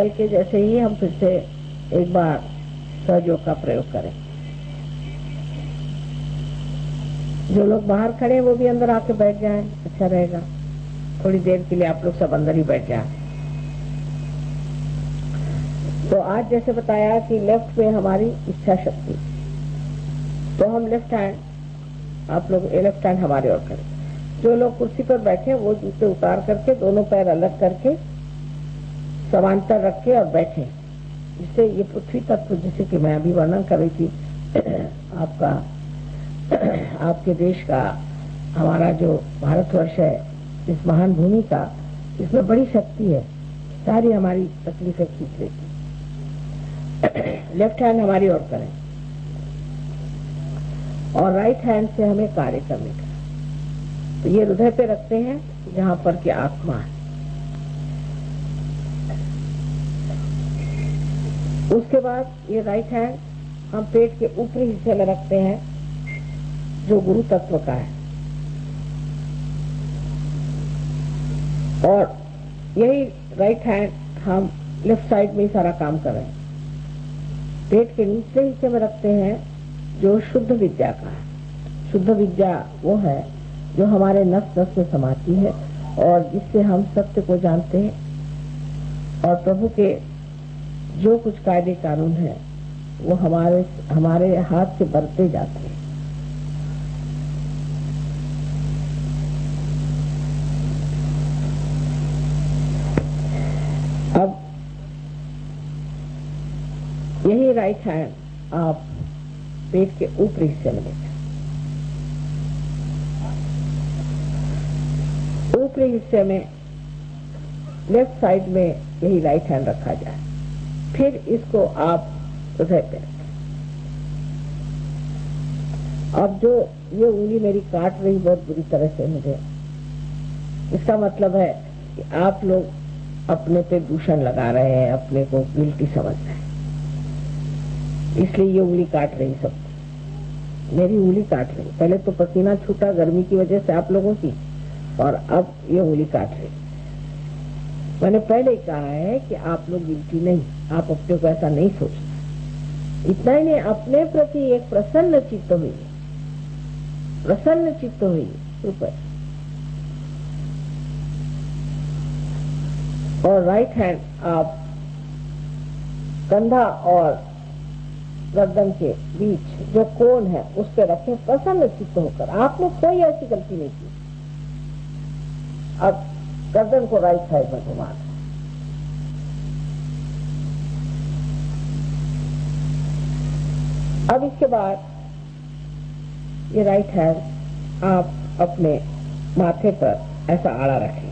कल के जैसे ही हम फिर से एक बार सहयोग का प्रयोग करें। जो लोग बाहर खड़े हैं, वो भी अंदर आके बैठ जाएँ अच्छा रहेगा। थोड़ी देर के लिए आप लोग सब अंदर ही बैठ जाए। तो आज जैसे बताया कि लेफ़्ट में हमारी इच्छा शक्ति। तो हम लेफ़्ट हैंड, आप लोग लेफ़्ट हैंड हमारे और करें। जो लोग कुर्सी पर बैठे वो जूते उतार करके, दोनों पैर अलग करके समांतर रखे और बैठे। जिससे ये पृथ्वी तत्व, जैसे कि मैं अभी वर्णन कर रही थी, आपका, आपके देश का, हमारा जो भारतवर्ष है, इस महान भूमि का, इसमें बड़ी शक्ति है। सारी हमारी तकलीफें खींच लेती लेफ़्ट हैंड हमारी ओर करें। और राइट हैंड से हमें कार्य करने का। तो ये हृदय पे रखते हैं, जहाँ पर कि आत्मा है। उसके बाद ये राइट हैंड हम पेट के ऊपरी हिस्से में रखते हैं, जो गुरु तत्व का है। और यही राइट हैंड हम लेफ़्ट साइड में ही सारा काम कर रहे हैं। पेट के निचले हिस्से में रखते हैं, जो शुद्ध विद्या का है। शुद्ध विद्या वो है, जो हमारे नस नस में समाती है, और जिससे हम सत्य को जानते हैं। और प्रभु के जो कुछ कायदे कानून है, वो हमारे हमारे हाथ से बरते जाते हैं। अब यही राइट हैंड आप पेट के ऊपरी हिस्से में लेते ऊपरी हिस्से में, लेफ़्ट साइड में यही राइट हैंड रखा जाए। फिर इसको आप हृदय पे अब जो ये उंगली मेरी काट रही बहुत बुरी तरह से मुझे। इसका मतलब है कि आप लोग अपने पे दूषण लगा रहे हैं, अपने को गिल्टी समझ रहे इसलिए ये उंगली काट रही सब। मेरी उंगली काट रही। पहले तो पसीना छूटा गर्मी की वजह से आप लोगों की, और अब ये उंगली काट रही। मैंने पहले ही कहा है कि आप लोग गिल्टी नहीं। आप अपने को ऐसा नहीं सोचना इतना ही नहीं, अपने प्रति एक प्रसन्न चित्त हुई। प्रसन्न चित्त हुई ऊपर और राइट हैंड आप कंधा और गर्दन के बीच जो कोण है, उस पर रखें, प्रसन्न चित्त होकर। आपने कोई ऐसी गलती नहीं की। अब गर्दन को राइट साइड में घुमा अब इसके बाद ये राइट हैंड आप अपने माथे पर ऐसा आड़ा रखें।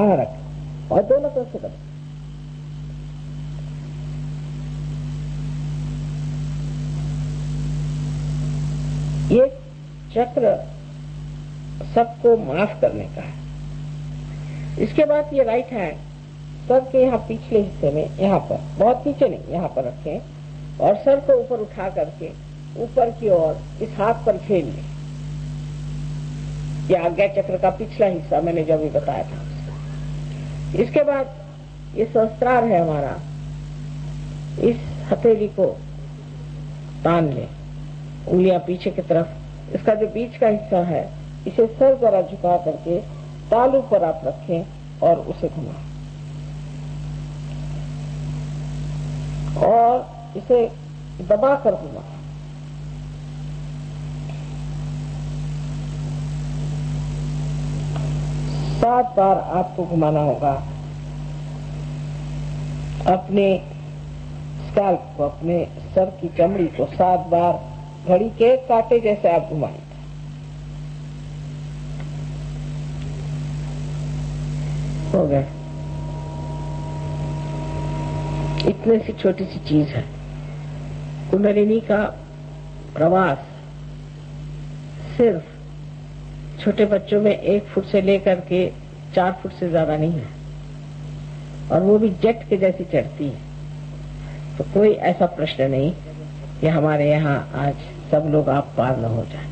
आड़ा रखें और दोनों तरफ़ से करें। ये चक्र सबको माफ़ करने का है। इसके बाद ये राइट हैंड सर के यहाँ पिछले हिस्से में, यहाँ पर, बहुत नीचे नहीं, यहाँ पर रखें और सर को ऊपर उठा करके ऊपर की ओर इस हाथ पर खेल लें ये आज्ञा चक्र का पिछला हिस्सा, मैंने जो भी बताया था इसके बाद ये सहस्त्रार है हमारा, इस हथेली को तान ले, उंगलियाँ पीछे की तरफ़। इसका जो बीच का हिस्सा है, इसे सर जरा झुका करके तालू पर आप रखें और उसे घुमा और इसे दबा कर घुमा सात बार आपको घुमाना होगा। अपने स्कैल्प को, अपने सर की चमड़ी को सात बार घड़ी के काटे जैसे आप घुमाएँगे हो गए इतने सी छोटी सी चीज़ है। कुंडलिनी का प्रवास, सिर्फ़ छोटे बच्चों में एक फुट से लेकर के चार फुट से ज़्यादा नहीं है। और वो भी जेट के जैसी चढ़ती है। तो कोई ऐसा प्रश्न नहीं कि हमारे यहाँ आज सब लोग आप पार न हो जाए।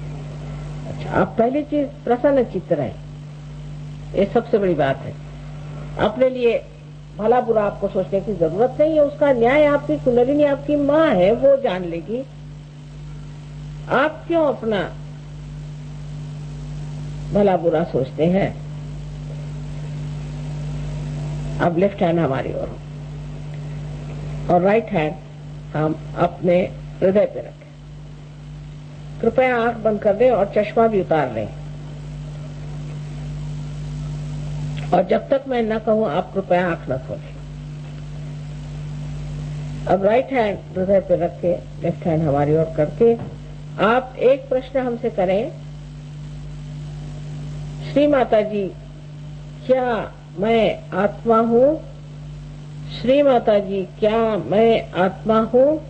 अच्छा आप पहली चीज़ प्रसन्न चित्त रहे। ये सबसे बड़ी बात है। अपने लिए भला बुरा आपको सोचने की ज़रूरत नहीं है, उसका न्याय आपकी कुंडलिनी, आपकी माँ है, वो जान लेगी। आप क्यों अपना भला बुरा सोचते हैं? अब लेफ़्ट हैंड हमारी ओर और राइट हैंड हम अपने हृदय पे रखें। कृपया आँख बंद कर दें और चश्मा भी उतार लें। और जब तक मैं न कहूँ, आप कृपया आँख न खोलें। अब राइट हैंड हृदय पे रख के लेफ़्ट हैंड हमारी ओर करके, आप एक प्रश्न हमसे करें। श्री माता जी क्या मैं आत्मा हूँ? श्री माता जी क्या मैं आत्मा हूँ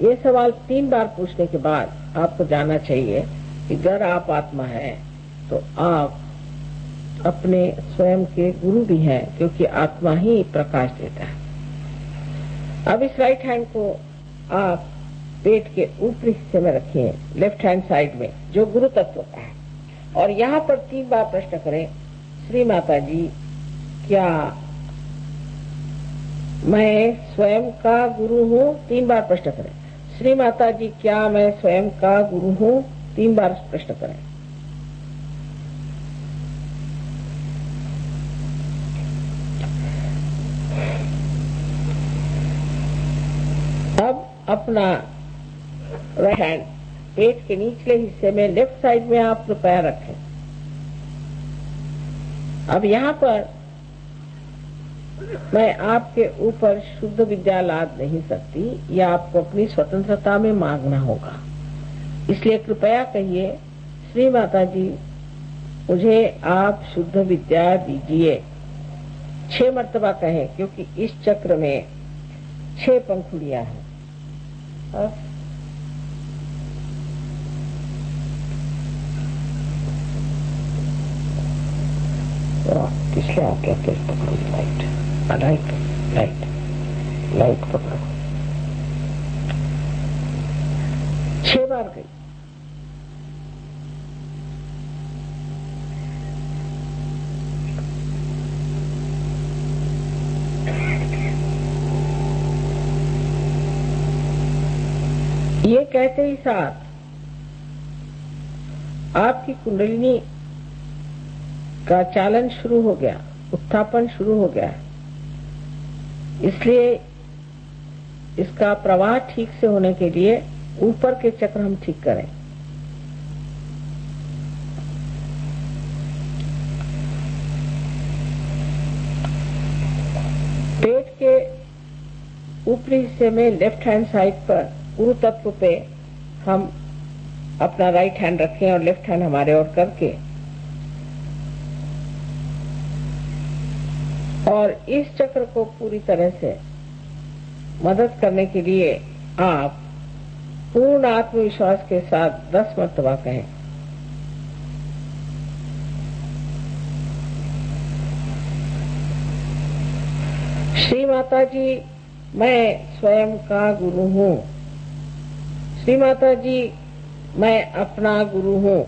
ये सवाल तीन बार पूछने के बाद आपको जानना चाहिए कि अगर आप आत्मा है तो आप अपने स्वयं के गुरु भी हैं, क्योंकि आत्मा ही प्रकाश देता है। अब इस राइट हैंड को आप पेट के ऊपरी हिस्से में रखिए लेफ़्ट हैंड साइड में, जो गुरु तत्व का है। और यहाँ पर तीन बार प्रश्न करें, श्री माता जी, क्या मैं स्वयं का गुरु हूँ? तीन बार प्रश्न करें। श्री माता जी, क्या मैं स्वयं का गुरु हूँ? तीन बार प्रश्न करें। अब अपना राइट हैंड पेट के निचले हिस्से में लेफ़्ट साइड में आप रुपया रखें। अब यहाँ पर मैं आपके ऊपर शुद्ध विद्या लाद नहीं सकती यह आपको अपनी स्वतंत्रता में मांगना होगा। इसलिए कृपया कहिए, श्री माता जी मुझे आप शुद्ध विद्या दीजिए। छह मर्तबा कहें, क्योंकि इस चक्र में छह पंखुड़ियाँ हैं। किसलिए आप कहते पकड़ो लाइट लाइट लाइट पकड़ो छह बार गई ये कहते ही साथ आपकी कुंडलिनी का चालन शुरू हो गया, उत्थापन शुरू हो गया इसलिए इसका प्रवाह ठीक से होने के लिए ऊपर के चक्र हम ठीक करें। पेट के ऊपरी हिस्से में लेफ़्ट हैंड साइड पर गुरु तत्व पे हम अपना राइट हैंड रखें और लेफ़्ट हैंड हमारे और करके और इस चक्र को पूरी तरह से मदद करने के लिए आप पूर्ण आत्मविश्वास के साथ दस मरतबा कहें। श्री माता जी मैं स्वयं का गुरु हूँ। श्री माता जी मैं अपना गुरु हूँ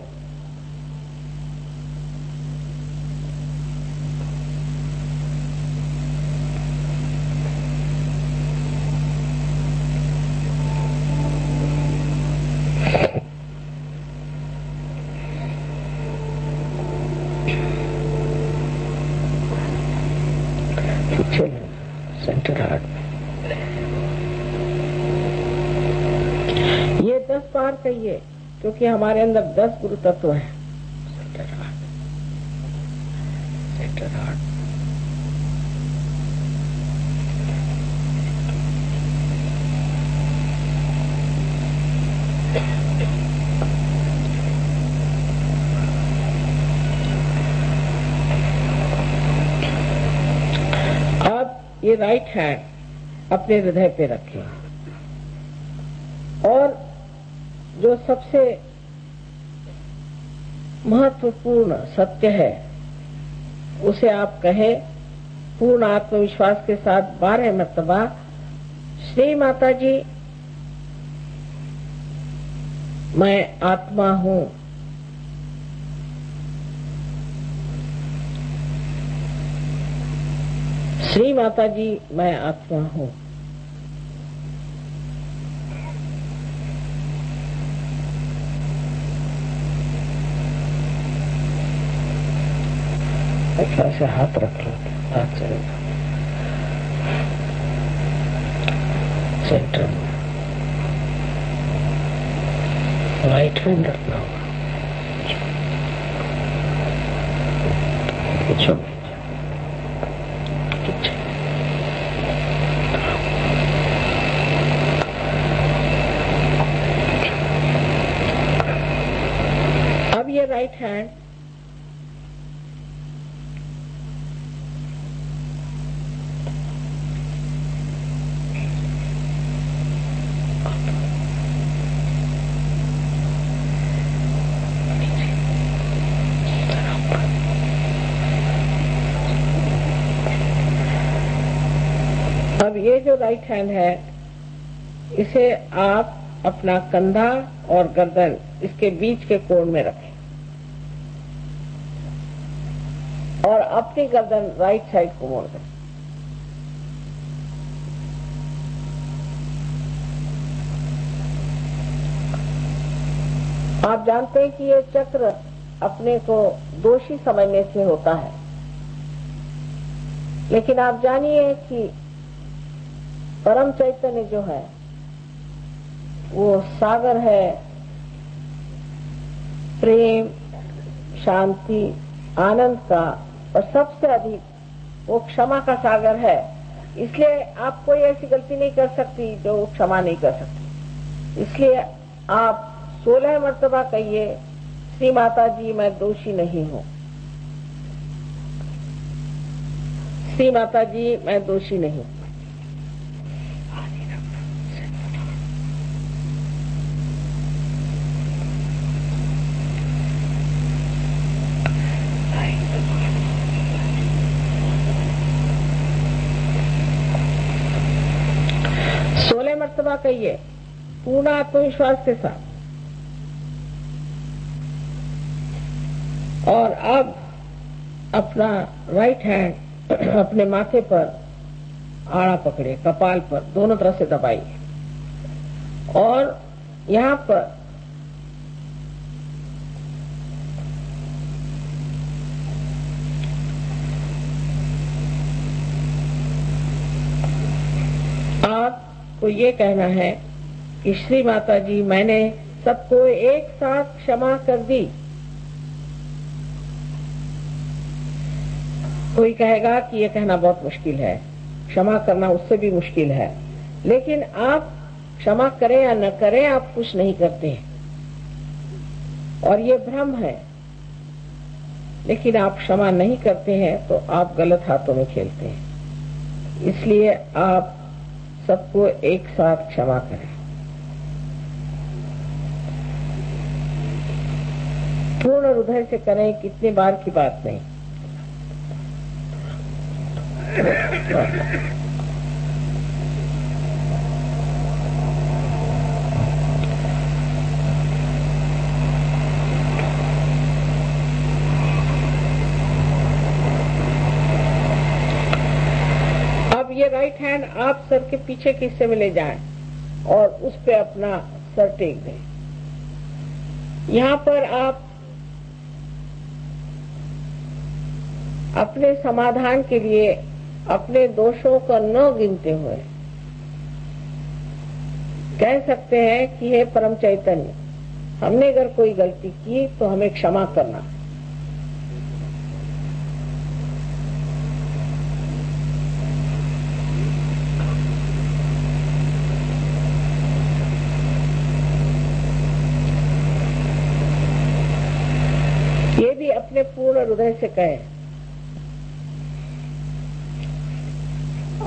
सेंटर हार्ट ये दस बार कहिए क्योंकि हमारे अंदर दस गुरु तत्व हैं ये राइट हैंड अपने हृदय पे रखें। और जो सबसे महत्वपूर्ण सत्य है। उसे आप कहे, पूर्ण आत्मविश्वास के साथ बारह मतबा श्री माता जी मैं आत्मा हूँ। श्री माता जी मैं आत्मा हूँ। अच्छा से हाथ रख लो हाथ चलेगा सेंटर राइट हैंड रखना होगा। अच्छा। अब ये राइट हैंड अब ये जो राइट हैंड है, इसे आप अपना कंधा और गर्दन इसके बीच के कोण में रखें। और अपनी गर्दन राइट साइड को मोड़ दें। आप जानते हैं कि ये चक्र अपने को दोषी समझने से होता है। लेकिन आप जानिए कि परम चैतन्य जो है, वो सागर है, प्रेम, शांति, आनंद का, और सबसे अधिक वो क्षमा का सागर है। इसलिए आप कोई ऐसी गलती नहीं कर सकती जो क्षमा नहीं कर सकती। इसलिए आप सोलह मरतबा कहिए, श्री माता जी मैं दोषी नहीं हूँ। श्री माता जी मैं दोषी नहीं मर्तबा कहिए। पूर्ण आत्मविश्वास के साथ। और अब अपना राइट हैंड अपने माथे पर आड़ा पकड़े, कपाल पर, दोनों तरफ़ से दबाइए। और यहाँ पर आपको ये कहना है कि श्री माता जी मैंने सबको एक साथ क्षमा कर दी। कोई कहेगा कि ये कहना बहुत मुश्किल है। क्षमा करना उससे भी मुश्किल है। लेकिन आप क्षमा करें या न करें, आप कुछ नहीं करते और ये भ्रम है। लेकिन आप क्षमा नहीं करते हैं तो आप गलत हाथों में खेलते हैं। इसलिए आप सबको एक साथ क्षमा करें। पूर्ण हृदय से करें कितनी बार की बात नहीं अब ये राइट हैंड आप सर के पीछे के हिस्से में ले जाए और उस पे अपना सर टेक दें। यहाँ पर आप अपने समाधान के लिए अपने दोषों को न गिनते हुए कह सकते हैं कि हे परम चैतन्य, हमने अगर कोई गलती की तो हमें क्षमा करना। ये भी अपने पूर्ण हृदय से कहें।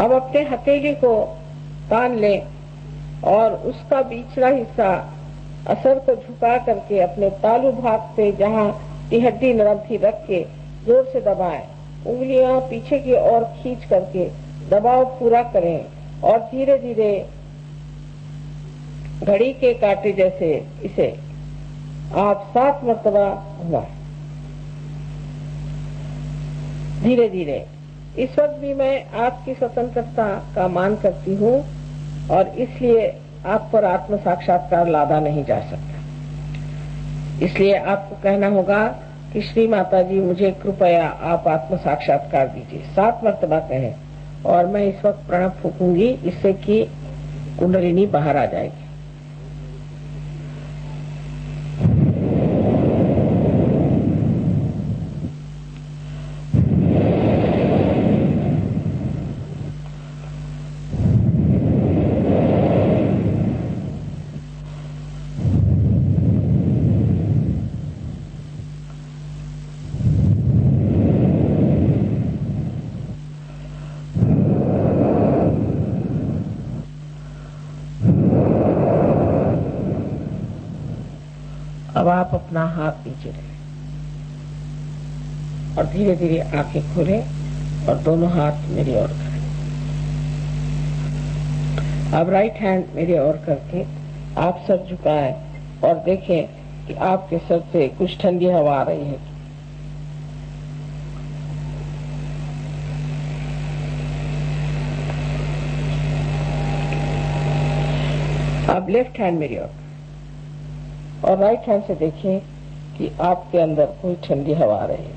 अब अपने हथेली को तान ले और उसका बीचला हिस्सा असर को झुका करके अपने तालू भाग पे जहाँ हड्डी नरम थी रख के ज़ोर से दबाए। उंगलियाँ पीछे की ओर खींच करके दबाव पूरा करें और धीरे धीरे घड़ी के कांटे जैसे इसे। आप सात मरतबा हुआ। धीरे धीरे इस वक्त भी मैं आपकी स्वतंत्रता का मान करती हूँ और इसलिए आप पर आत्म साक्षात्कार लादा नहीं जा सकता। इसलिए आपको कहना होगा कि श्री माता जी मुझे कृपया आप आत्म साक्षात्कार दीजिए। सात मरतबा कहें और मैं इस वक्त प्रणव फूकूँगी, इससे कि कुंडलिनी बाहर आ जाएगी। अब आप अपना हाथ नीचे लें और धीरे धीरे आँखें खोलें और दोनों हाथ मेरी ओर करें। अब राइट हैंड मेरी ओर करके आप सर झुकाए और देखें कि आपके सर से कुछ ठंडी हवा आ रही है। अब लेफ़्ट हैंड मेरी ओर। और राइट हैंड से देखें कि आपके अंदर कोई ठंडी हवा आ रही।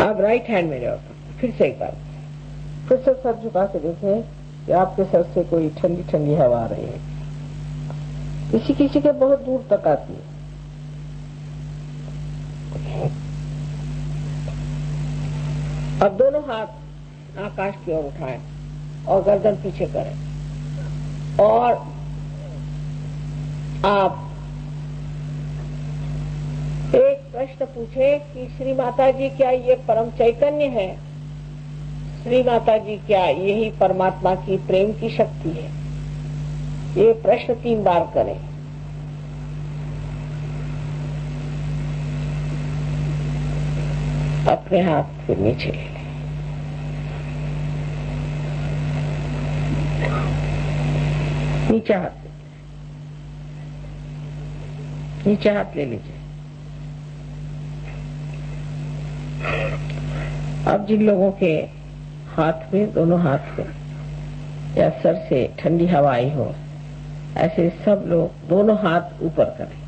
आप राइट हैंड में और फिर से एक बार। फिर से सर झुका के देखें कि आपके सर से कोई ठंडी ठंडी हवा आ रही है। किसी किसी के बहुत दूर तक आती है। अब दोनों हाथ आकाश की ओर उठाएँ और गर्दन पीछे करें। और आप एक प्रश्न पूछे कि श्री माता जी, क्या ये परम चैतन्य है? श्री माता जी, क्या यही परमात्मा की प्रेम की शक्ति है? ये प्रश्न तीन बार करें। अपने हाथ फिर नीचे ले लें। नीचे हाथ नीचे हाथ ले लीजिए। अब जिन लोगों के हाथ में, दोनों हाथ में, या सर से ठंडी हवा आई हो, ऐसे सब लोग दोनों हाथ ऊपर करें।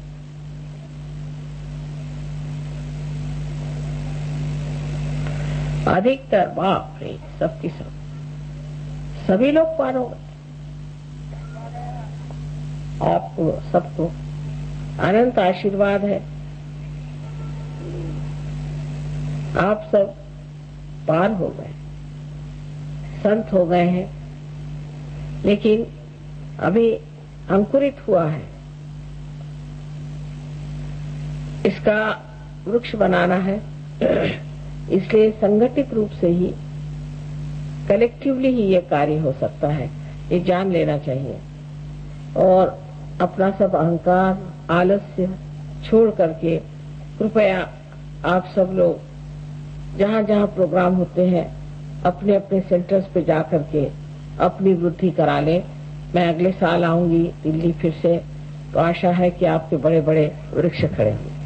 अधिकतर बाप रे सबकी सब। सभी लोग पार हो गए। आपको, सबको अनंत आशीर्वाद है। आप सब पार हो गए। संत हो गए हैं। लेकिन अभी अंकुरित हुआ है। इसका वृक्ष बनाना है। इसलिए संगठित रूप से ही कलेक्टिवली ही ये कार्य हो सकता है। ये जान लेना चाहिए। और अपना सब अहंकार, आलस्य छोड़ करके कृपया आप सब लोग जहाँ जहाँ प्रोग्राम होते हैं, अपने अपने सेंटर्स पे जा करके अपनी वृद्धि करा लें। मैं अगले साल आऊँगी दिल्ली फिर से तो आशा है कि आपके बड़े बड़े वृक्ष खड़े होंगे।